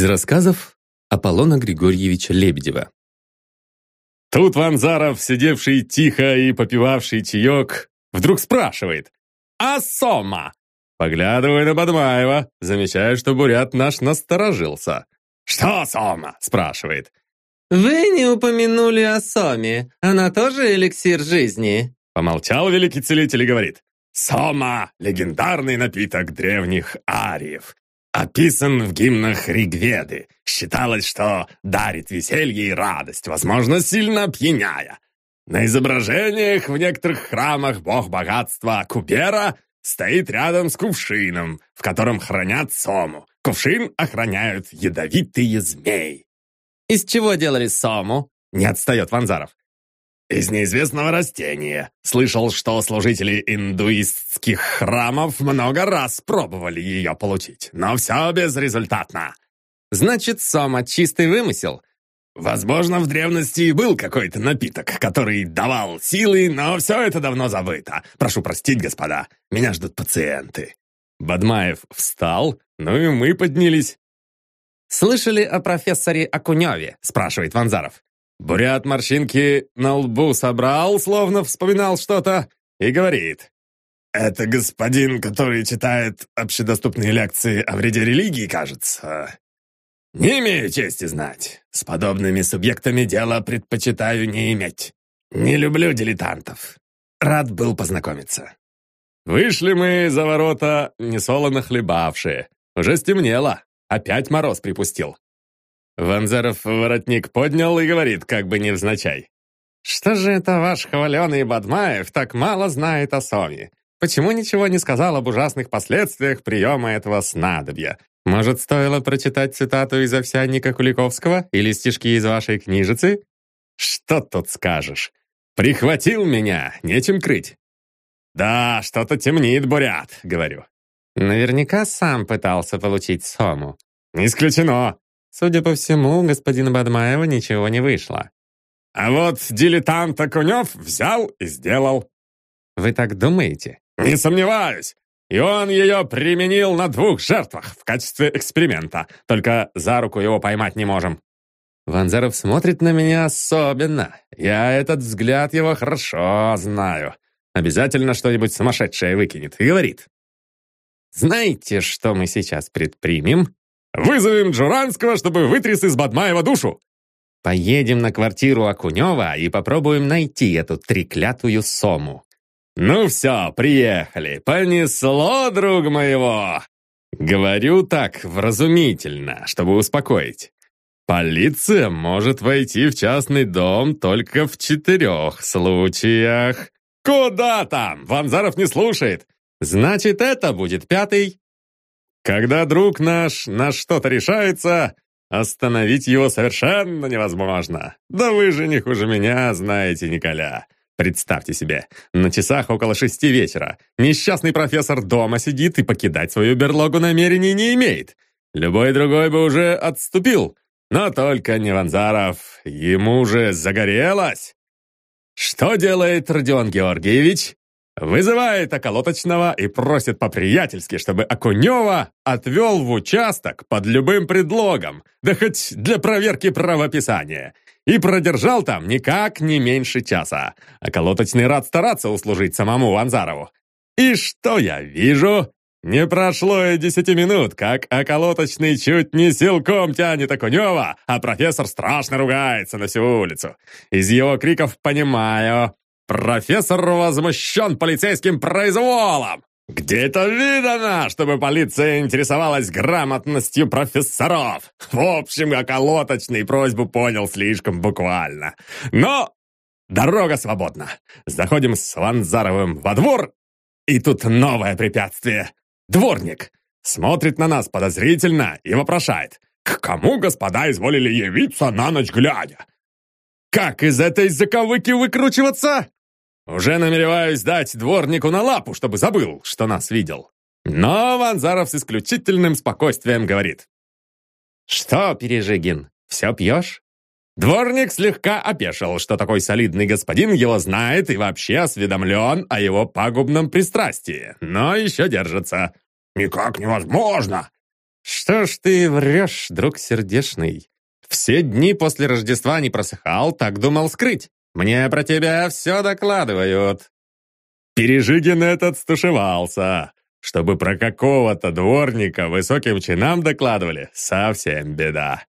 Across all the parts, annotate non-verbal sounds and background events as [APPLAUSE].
Из рассказов Аполлона Григорьевича Лебедева. Тут Ванзаров, сидевший тихо и попивавший чаек, вдруг спрашивает «А Сома?» Поглядывая на Бадмаева, замечаю, что бурят наш насторожился. «Что Сома?» – спрашивает. «Вы не упомянули о Соме. Она тоже эликсир жизни?» Помолчал великий целитель и говорит. «Сома – легендарный напиток древних ариев. Описан в гимнах Ригведы. Считалось, что дарит веселье и радость, возможно, сильно опьяняя. На изображениях в некоторых храмах бог богатства Кубера стоит рядом с кувшином, в котором хранят сому. Кувшин охраняют ядовитые змеи. «Из чего делали сому?» Не отстает Ванзаров. Из неизвестного растения. Слышал, что служители индуистских храмов много раз пробовали ее получить, но все безрезультатно. Значит, сома чистый вымысел. Возможно, в древности и был какой-то напиток, который давал силы, но все это давно забыто. Прошу простить, господа, меня ждут пациенты. Бадмаев встал, ну и мы поднялись. «Слышали о профессоре Акуневе?» – спрашивает Ванзаров. Бурят морщинки на лбу собрал, словно вспоминал что-то, и говорит. «Это господин, который читает общедоступные лекции о вреде религии, кажется. Не имею чести знать. С подобными субъектами дело предпочитаю не иметь. Не люблю дилетантов. Рад был познакомиться». Вышли мы за ворота, несолоно хлебавшие. Уже стемнело. Опять мороз припустил. Ванзаров воротник поднял и говорит, как бы невзначай. «Что же это ваш хваленый Бадмаев так мало знает о Соне? Почему ничего не сказал об ужасных последствиях приема этого снадобья? Может, стоило прочитать цитату из овсянника Куликовского или стишки из вашей книжицы?» «Что тут скажешь? Прихватил меня, нечем крыть». «Да, что-то темнит, бурят», — говорю. «Наверняка сам пытался получить Сому». «Исключено. Судя по всему, господина Бадмаева ничего не вышло. А вот дилетант Окунев взял и сделал. Вы так думаете? Не сомневаюсь. И он ее применил на двух жертвах в качестве эксперимента. Только за руку его поймать не можем. Ванзаров смотрит на меня особенно. Я этот взгляд его хорошо знаю. Обязательно что-нибудь сумасшедшее выкинет и говорит. Знаете, что мы сейчас предпримем? Вызовем Джуранского, чтобы вытряс из Бадмаева душу!» «Поедем на квартиру Акунева и попробуем найти эту треклятую сому». «Ну все, приехали. Понесло, друг моего!» Говорю так, вразумительно, чтобы успокоить. Полиция может войти в частный дом только в четырех случаях. Куда там? Ванзаров не слушает. Значит, это будет пятый. Когда друг наш на что-то решается, остановить его совершенно невозможно. Да вы же не хуже меня знаете Николя. Представьте себе, на часах около шести вечера несчастный профессор дома сидит и покидать свою берлогу намерений не имеет. Любой другой бы уже отступил, но только не Ванзаров. Ему же загорелось. Что делает Родион Георгиевич? Вызывает околоточного и просит по-приятельски, чтобы Окунева отвел в участок под любым предлогом, да хоть для проверки правописания. И продержал там никак не меньше часа. Околоточный рад стараться услужить самому Ванзарову. И что я вижу? Не прошло и десяти минут, как околоточный чуть не силком тянет Окунева, а профессор страшно ругается на всю улицу. Из его криков понимаю, Профессор возмущен полицейским произволом. Где это видано, чтобы полиция интересовалась грамотностью профессоров? В общем, околоточный просьбу понял слишком буквально. Но дорога свободна. Заходим с Ванзаровым во двор, и тут новое препятствие. Дворник смотрит на нас подозрительно и вопрошает, к кому господа изволили явиться на ночь глядя? Как из этой заковыки выкручиваться? Уже намереваюсь дать дворнику на лапу, чтобы забыл, что нас видел. Но Ванзаров с исключительным спокойствием говорит. «Что, Пережигин, все пьешь?» Дворник слегка опешил, что такой солидный господин его знает и вообще осведомлен о его пагубном пристрастии, но еще держится. «Никак невозможно! «Что ж ты врешь, друг сердешный? Все дни после Рождества не просыхал, так думал скрыть. Мне про тебя все докладывают». Пережигин этот стушевался. Чтобы про какого-то дворника высоким чинам докладывали, совсем беда.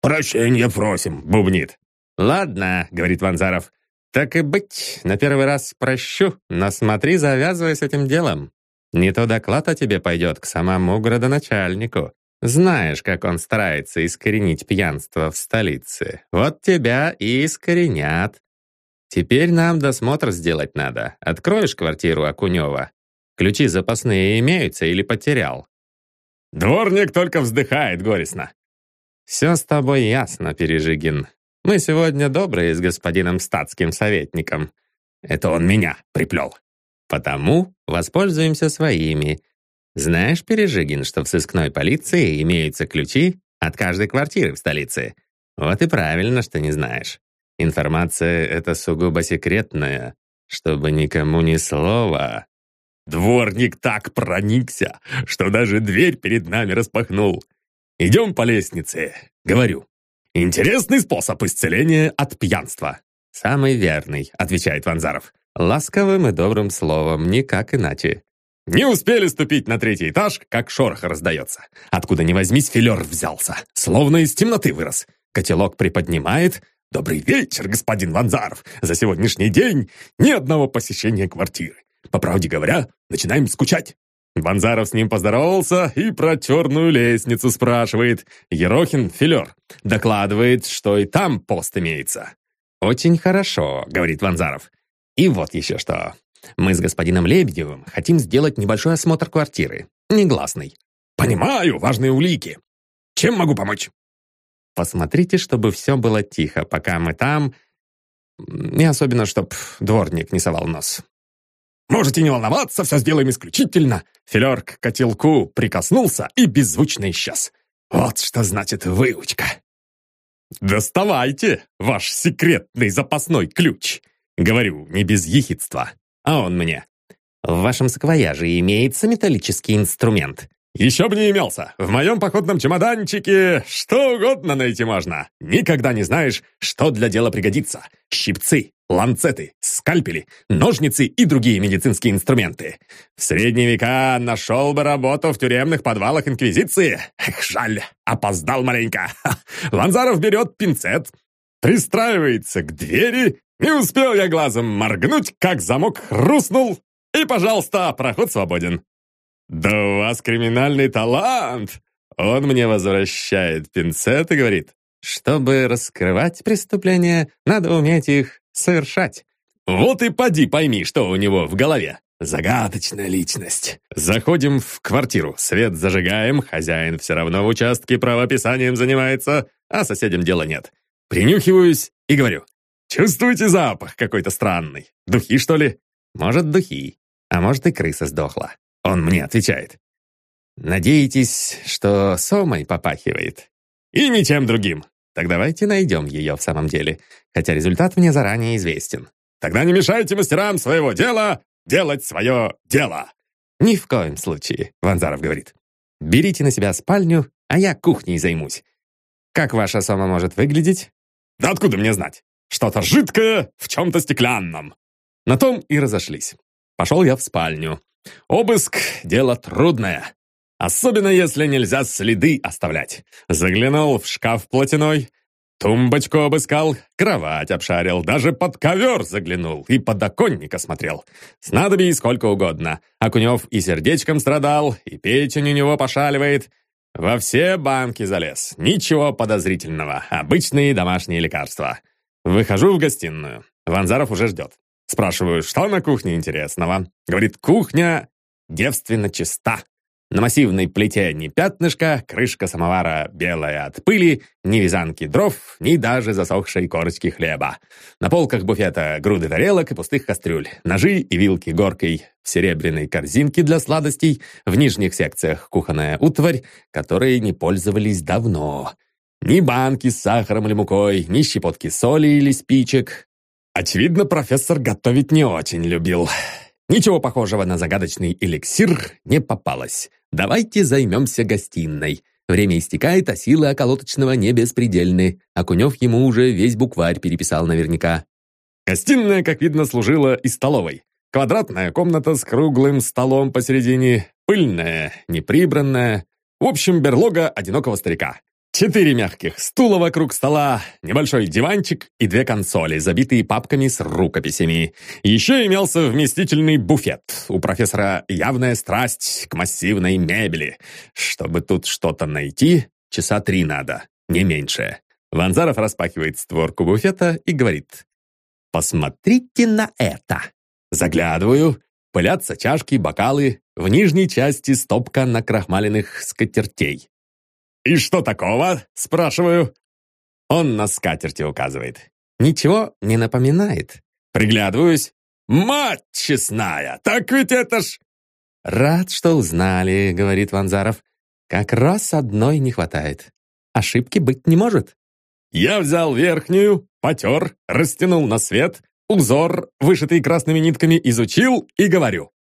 «Прощения просим», — бубнит. «Ладно», — говорит Ванзаров. «Так и быть, на первый раз прощу, но смотри, завязывай с этим делом. Не то доклад о тебе пойдет к самому градоначальнику. Знаешь, как он старается искоренить пьянство в столице. Вот тебя и искоренят. Теперь нам досмотр сделать надо. Откроешь квартиру Акунева? Ключи запасные имеются или потерял?» Дворник только вздыхает горестно. «Все с тобой ясно, Пережигин. Мы сегодня добрые с господином статским советником. Это он меня приплел. Потому воспользуемся своими. Знаешь, Пережигин, что в сыскной полиции имеются ключи от каждой квартиры в столице? Вот и правильно, что не знаешь. Информация эта сугубо секретная, чтобы никому ни слова. Дворник так проникся, что даже дверь перед нами распахнул. Идем по лестнице. Говорю. Интересный способ исцеления от пьянства. Самый верный, отвечает Ванзаров. Ласковым и добрым словом, никак иначе. Не успели ступить на третий этаж, как шорох раздается. Откуда ни возьмись, филер взялся. Словно из темноты вырос. Котелок приподнимает. «Добрый вечер, господин Ванзаров. За сегодняшний день ни одного посещения квартиры. По правде говоря, начинаем скучать». Ванзаров с ним поздоровался и про черную лестницу спрашивает. Ерохин, филер, докладывает, что и там пост имеется. «Очень хорошо», — говорит Ванзаров. «И вот еще что. Мы с господином Лебедевым хотим сделать небольшой осмотр квартиры. Негласный. Понимаю, важные улики. Чем могу помочь? Посмотрите, чтобы все было тихо, пока мы там. И особенно, чтоб дворник не совал нос. Можете не волноваться, все сделаем исключительно. Филер к котелку прикоснулся и беззвучно исчез. Вот что значит выучка. «Доставайте ваш секретный запасной ключ!» Говорю, не без ехидства. А он мне. В вашем саквояже имеется металлический инструмент. Еще бы не имелся. В моем походном чемоданчике что угодно найти можно. Никогда не знаешь, что для дела пригодится. Щипцы, ланцеты, скальпели, ножницы и другие медицинские инструменты. В средние века нашел бы работу в тюремных подвалах Инквизиции. Эх, жаль, опоздал маленько. [LAUGHS] Ланзаров берет пинцет, пристраивается к двери не успел я глазом моргнуть, как замок хрустнул, и, пожалуйста, проход свободен. «Да у вас криминальный талант!» Он мне возвращает пинцет и говорит, «Чтобы раскрывать преступления, надо уметь их совершать». Вот и поди пойми, что у него в голове. Загадочная личность. Заходим в квартиру, свет зажигаем, хозяин все равно в участке правописанием занимается, а соседям дела нет. Принюхиваюсь и говорю, Чувствуете запах какой-то странный? Духи, что ли? Может, духи, а может и крыса сдохла. Он мне отвечает. Надеетесь, что сомой попахивает? И ничем другим. Так давайте найдем ее в самом деле, хотя результат мне заранее известен. Тогда не мешайте мастерам своего дела делать свое дело. Ни в коем случае, Ванзаров говорит. Берите на себя спальню, а я кухней займусь. Как ваша сома может выглядеть? Да откуда мне знать? Что-то жидкое в чем-то стеклянном. На том и разошлись. Пошел я в спальню. Обыск — дело трудное. Особенно, если нельзя следы оставлять. Заглянул в шкаф платяной, тумбочку обыскал, кровать обшарил, даже под ковер заглянул и подоконник осмотрел. Снадобий сколько угодно. Окунев и сердечком страдал, и печень у него пошаливает. Во все банки залез. Ничего подозрительного. Обычные домашние лекарства. Выхожу в гостиную. Ванзаров уже ждет. Спрашиваю, что на кухне интересного? Говорит, кухня девственно чиста. На массивной плите ни пятнышка, крышка самовара белая от пыли, ни вязанки дров, ни даже засохшей корочки хлеба. На полках буфета груды тарелок и пустых кастрюль, ножи и вилки горкой, в серебряной корзинке для сладостей, в нижних секциях кухонная утварь, которой не пользовались давно. Ни банки с сахаром или мукой, ни щепотки соли или спичек. Очевидно, профессор готовить не очень любил. Ничего похожего на загадочный эликсир не попалось. Давайте займемся гостиной. Время истекает, а силы околоточного не беспредельны. Окунев ему уже весь букварь переписал наверняка. Гостиная, как видно, служила и столовой. Квадратная комната с круглым столом посередине, пыльная, неприбранная. В общем, берлога одинокого старика. Четыре мягких стула вокруг стола, небольшой диванчик и две консоли, забитые папками с рукописями. Еще имелся вместительный буфет. У профессора явная страсть к массивной мебели. Чтобы тут что-то найти, часа три надо, не меньше. Ванзаров распахивает створку буфета и говорит. «Посмотрите на это!» Заглядываю. Пылятся чашки, бокалы. В нижней части стопка накрахмаленных скатертей. «И что такого?» – спрашиваю. Он на скатерти указывает. «Ничего не напоминает». Приглядываюсь. «Мать честная! Так ведь это ж...» «Рад, что узнали», — говорит Ванзаров. «Как раз одной не хватает. Ошибки быть не может». Я взял верхнюю, потер, растянул на свет, узор, вышитый красными нитками, изучил и говорю.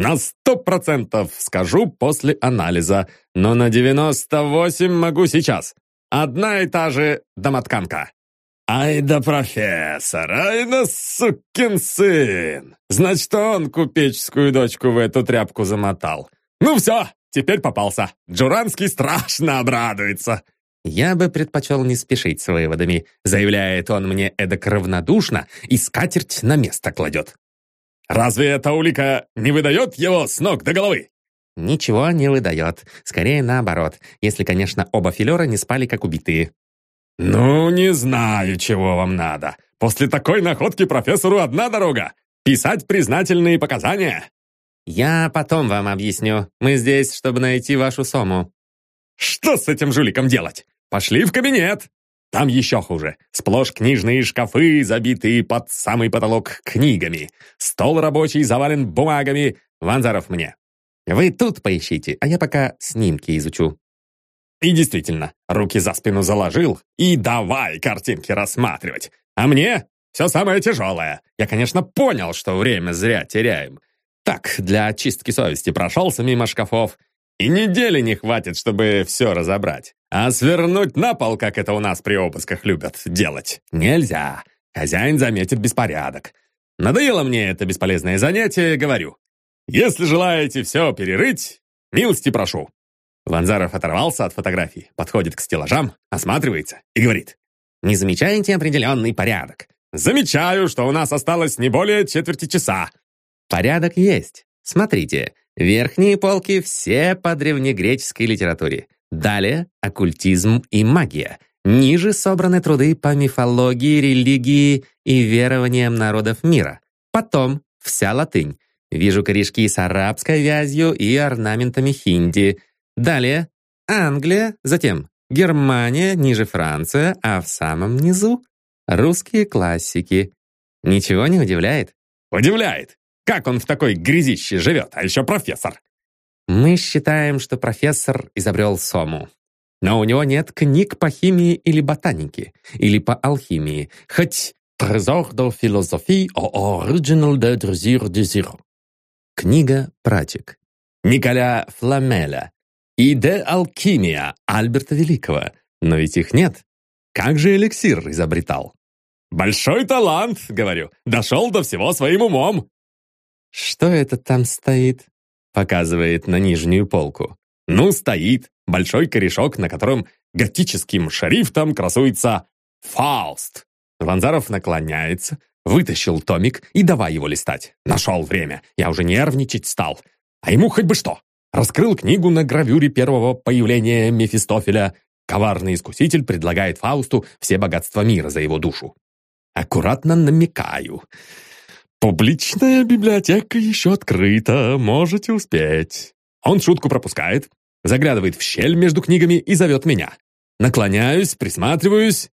На сто процентов скажу после анализа, но на девяносто восемь могу сейчас. Одна и та же домотканка. Ай да профессор, ай да сукин сын! Значит, он купеческую дочку в эту тряпку замотал. Ну все, теперь попался. Джуранский страшно обрадуется. «Я бы предпочел не спешить с выводами», заявляет он мне эдак равнодушно и скатерть на место кладет. Разве эта улика не выдает его с ног до головы? Ничего не выдает. Скорее наоборот, если, конечно, оба филера не спали как убитые. «Ну, не знаю, чего вам надо. После такой находки профессору одна дорога — писать признательные показания». «Я потом вам объясню. Мы здесь, чтобы найти вашу сому». «Что с этим жуликом делать? Пошли в кабинет!» Там еще хуже. Сплошь книжные шкафы, забитые под самый потолок книгами. Стол рабочий завален бумагами. Ванзаров мне. Вы тут поищите, а я пока снимки изучу. И действительно, руки за спину заложил и давай картинки рассматривать. А мне все самое тяжелое. Я, конечно, понял, что время зря теряем. Так, для очистки совести прошелся мимо шкафов. И недели не хватит, чтобы все разобрать. А свернуть на пол, как это у нас при обысках любят делать, нельзя. Хозяин заметит беспорядок. Надоело мне это бесполезное занятие, говорю. Если желаете все перерыть, милости прошу. Ванзаров оторвался от фотографий, подходит к стеллажам, осматривается и говорит. «Не замечаете определенный порядок?» «Замечаю, что у нас осталось не более четверти часа». «Порядок есть. Смотрите, верхние полки все по древнегреческой литературе. Далее оккультизм и магия. Ниже собраны труды по мифологии, религии и верованиям народов мира. Потом вся латынь. Вижу корешки с арабской вязью и орнаментами хинди. Далее Англия, затем Германия, ниже Франция, а в самом низу русские классики. Ничего не удивляет? Удивляет. Как он в такой грязище живет, а еще профессор? Мы считаем, что профессор изобрел Сому. Но у него нет книг по химии или ботанике, или по алхимии, хоть «Trésor de philosophie au original de désir désir». Книга «Пратик». Николя Фламеля и «De алхимия» Альберта Великого. Но ведь их нет. Как же эликсир изобретал? «Большой талант», — говорю, — «дошел до всего своим умом». Что это там стоит? Показывает на нижнюю полку. Ну, стоит большой корешок, на котором готическим шрифтом красуется «Фауст». Ванзаров наклоняется, вытащил томик и давай его листать. Нашел время, я уже нервничать стал. А ему хоть бы что. Раскрыл книгу на гравюре первого появления Мефистофеля. Коварный искуситель предлагает Фаусту все богатства мира за его душу. Аккуратно намекаю. «Публичная библиотека еще открыта, можете успеть». Он шутку пропускает, заглядывает в щель между книгами и зовет меня. Наклоняюсь, присматриваюсь,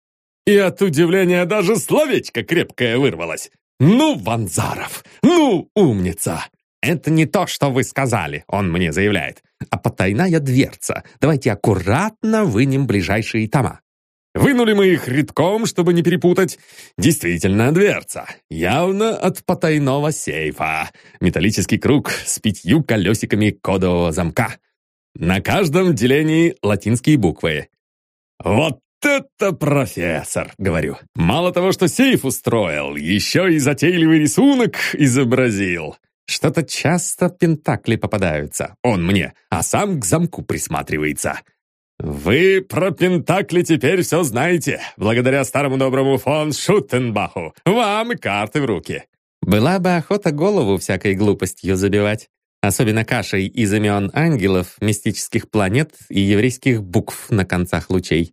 и от удивления даже словечко крепкое вырвалось. «Ну, Ванзаров! Ну, умница!» «Это не то, что вы сказали», — он мне заявляет, «а потайная дверца. Давайте аккуратно вынем ближайшие тома». Вынули мы их редком, чтобы не перепутать. Действительно, дверца. Явно от потайного сейфа. Металлический круг с пятью колесиками кодового замка. На каждом делении латинские буквы. «Вот это профессор!» — говорю. «Мало того, что сейф устроил, еще и затейливый рисунок изобразил. Что-то часто пентакли попадаются. Он мне, а сам к замку присматривается. «Вы про Пентакли теперь все знаете, благодаря старому доброму фон Шуттенбаху. Вам карты в руки». Была бы охота голову всякой глупостью забивать. Особенно кашей из имен ангелов, мистических планет и еврейских букв на концах лучей.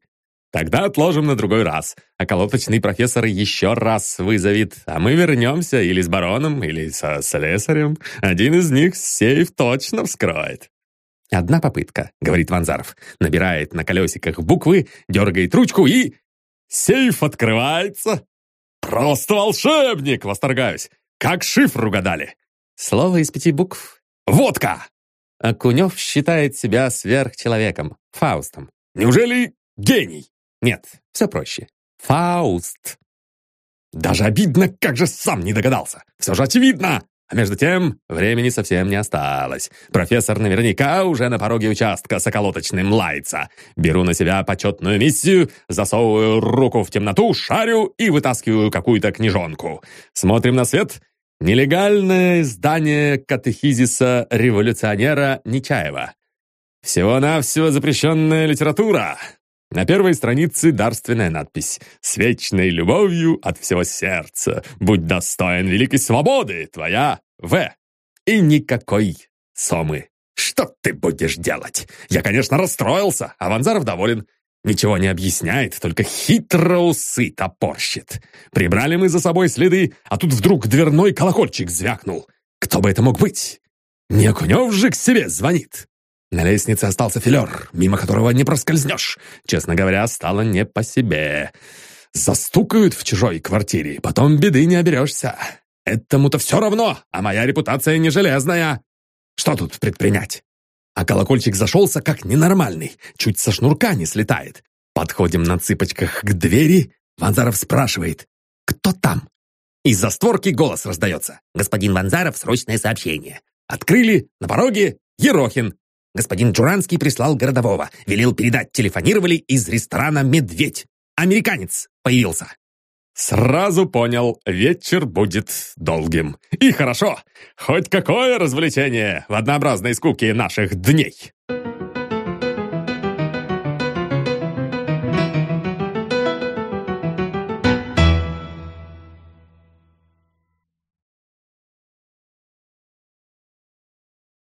Тогда отложим на другой раз. А колоточный профессор еще раз вызовет, а мы вернемся или с бароном, или со слесарем. Один из них сейф точно вскроет. «Одна попытка», — говорит Ванзаров. Набирает на колесиках буквы, дергает ручку и... «Сейф открывается!» «Просто волшебник!» — восторгаюсь. «Как шифр угадали!» Слово из пяти букв. «Водка!» Акунев считает себя сверхчеловеком, Фаустом. «Неужели гений?» Нет, все проще. Фауст. Даже обидно, как же сам не догадался. Все же очевидно. А между тем, времени совсем не осталось. Профессор наверняка уже на пороге участка с околоточным лается. Беру на себя почетную миссию, засовываю руку в темноту, шарю и вытаскиваю какую-то книжонку. Смотрим на свет. Нелегальное издание катехизиса революционера Нечаева. Всего-навсего запрещенная литература. На первой странице дарственная надпись «С вечной любовью от всего сердца. Будь достоин великой свободы, твоя В». И никакой Сомы. Что ты будешь делать? Я, конечно, расстроился, а Ванзаров доволен. Ничего не объясняет, только хитро усы топорщит. Прибрали мы за собой следы, а тут вдруг дверной колокольчик звякнул. Кто бы это мог быть? Не Окунев же к себе звонит. На лестнице остался филер, мимо которого не проскользнешь. Честно говоря, стало не по себе. Застукают в чужой квартире, потом беды не оберешься. Этому-то все равно, а моя репутация не железная. Что тут предпринять? А колокольчик зашелся как ненормальный, чуть со шнурка не слетает. Подходим на цыпочках к двери, Ванзаров спрашивает, «Кто там?» Из-за створки голос раздается. «Господин Ванзаров, срочное сообщение». Открыли, на пороге Ерохин. Господин Джуранский прислал городового. Велел передать, телефонировали из ресторана «Медведь». Американец появился. Сразу понял, вечер будет долгим. И хорошо, хоть какое развлечение в однообразной скуке наших дней.